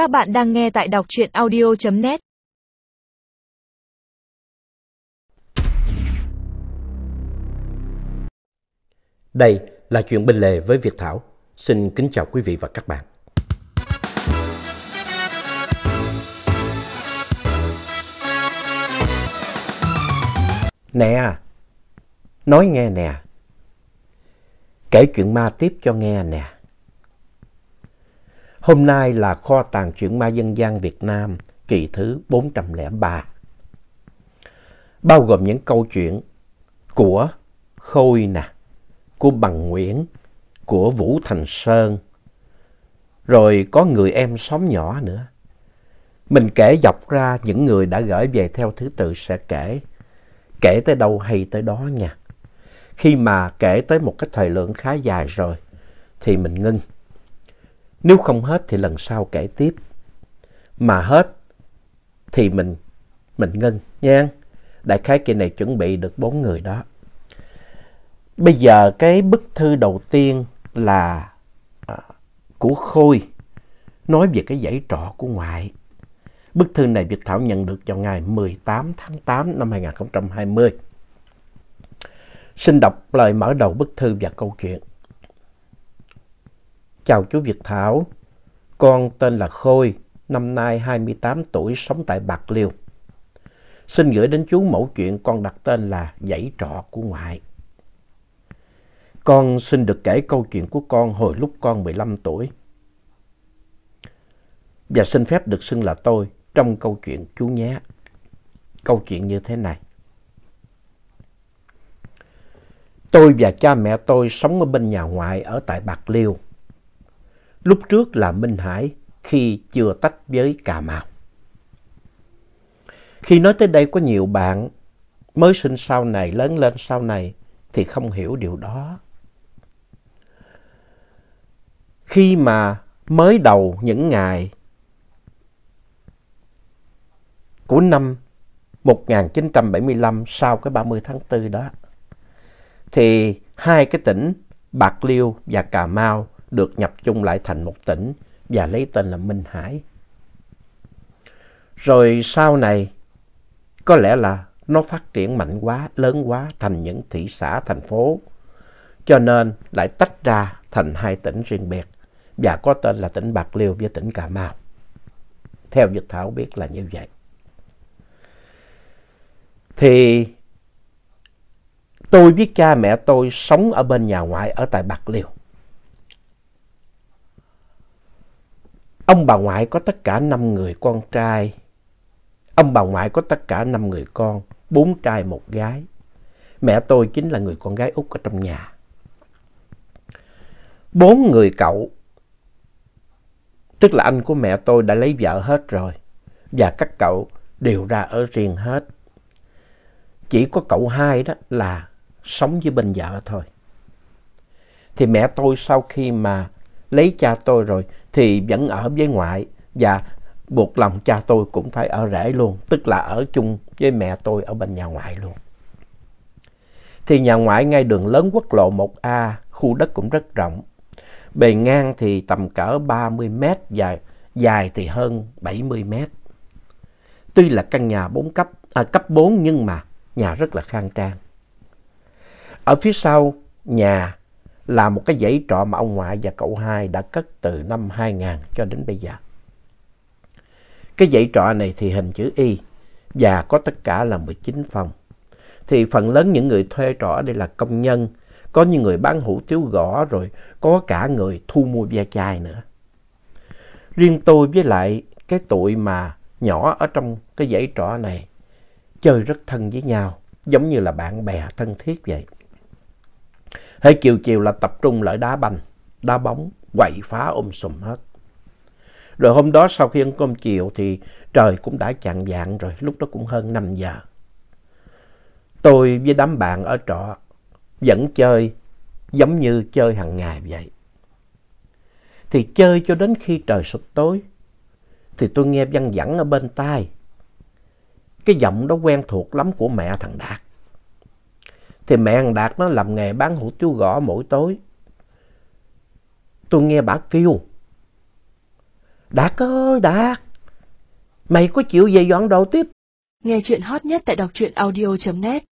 Các bạn đang nghe tại đọc truyện audio.net Đây là chuyện bên lề với Việt Thảo. Xin kính chào quý vị và các bạn. Nè, nói nghe nè. Kể chuyện ma tiếp cho nghe nè. Hôm nay là kho tàng truyện ma dân gian Việt Nam kỳ thứ 403. Bao gồm những câu chuyện của Khôi nè, của Bằng Nguyễn, của Vũ Thành Sơn, rồi có người em xóm nhỏ nữa. Mình kể dọc ra những người đã gửi về theo thứ tự sẽ kể. Kể tới đâu hay tới đó nha. Khi mà kể tới một cái thời lượng khá dài rồi thì mình ngưng. Nếu không hết thì lần sau kể tiếp. Mà hết thì mình mình ngưng nha. Đại khái kỳ này chuẩn bị được bốn người đó. Bây giờ cái bức thư đầu tiên là à, của Khôi nói về cái dãy trọ của ngoại. Bức thư này Việt Thảo nhận được vào ngày 18 tháng 8 năm 2020. Xin đọc lời mở đầu bức thư và câu chuyện. Chào chú Việt Thảo, con tên là Khôi, năm nay 28 tuổi, sống tại Bạc Liêu. Xin gửi đến chú mẫu chuyện con đặt tên là Dãy trọ của ngoại. Con xin được kể câu chuyện của con hồi lúc con 15 tuổi. Và xin phép được xưng là tôi trong câu chuyện chú nhé. Câu chuyện như thế này. Tôi và cha mẹ tôi sống ở bên nhà ngoại ở tại Bạc Liêu. Lúc trước là Minh Hải khi chưa tách với Cà Mau. Khi nói tới đây có nhiều bạn mới sinh sau này, lớn lên sau này thì không hiểu điều đó. Khi mà mới đầu những ngày của năm 1975 sau cái 30 tháng 4 đó thì hai cái tỉnh Bạc Liêu và Cà Mau được nhập chung lại thành một tỉnh và lấy tên là Minh Hải. Rồi sau này có lẽ là nó phát triển mạnh quá, lớn quá thành những thị xã, thành phố. Cho nên lại tách ra thành hai tỉnh riêng biệt và có tên là tỉnh Bạc Liêu với tỉnh Cà Mau. Theo Việt Thảo biết là như vậy. Thì tôi biết cha mẹ tôi sống ở bên nhà ngoại ở tại Bạc Liêu. Ông bà ngoại có tất cả 5 người con trai. Ông bà ngoại có tất cả 5 người con, 4 trai một gái. Mẹ tôi chính là người con gái út ở trong nhà. Bốn người cậu, tức là anh của mẹ tôi đã lấy vợ hết rồi. Và các cậu đều ra ở riêng hết. Chỉ có cậu hai đó là sống với bên vợ thôi. Thì mẹ tôi sau khi mà lấy cha tôi rồi thì vẫn ở với ngoại và buộc lòng cha tôi cũng phải ở rể luôn, tức là ở chung với mẹ tôi ở bên nhà ngoại luôn. Thì nhà ngoại ngay đường lớn quốc lộ 1A, khu đất cũng rất rộng. Bề ngang thì tầm cỡ 30 mét và dài thì hơn 70 mét. Tuy là căn nhà 4 cấp, à, cấp 4 nhưng mà nhà rất là khang trang. Ở phía sau nhà là một cái dãy trọ mà ông ngoại và cậu hai đã cất từ năm 2000 cho đến bây giờ. Cái dãy trọ này thì hình chữ Y và có tất cả là 19 phòng. Thì phần lớn những người thuê trọ đây là công nhân, có những người bán hủ tiếu gõ rồi có cả người thu mua ve chai nữa. Riêng tôi với lại cái tụi mà nhỏ ở trong cái dãy trọ này chơi rất thân với nhau, giống như là bạn bè thân thiết vậy thế chiều chiều là tập trung lại đá banh, đá bóng, quậy phá ôm sùm hết. Rồi hôm đó sau khi ăn cơm chiều thì trời cũng đã chạng dạng rồi, lúc đó cũng hơn 5 giờ. Tôi với đám bạn ở trọ vẫn chơi giống như chơi hàng ngày vậy. Thì chơi cho đến khi trời sụp tối thì tôi nghe văng vẳng ở bên tai. Cái giọng đó quen thuộc lắm của mẹ thằng Đạt. Thì mẹ thằng Đạt nó làm nghề bán hủ tiếu gõ mỗi tối. Tôi nghe bà kêu Đạt ơi Đạt, mày có chịu về dọn đồ tiếp? Nghe chuyện hot nhất tại đọc truyện audio.net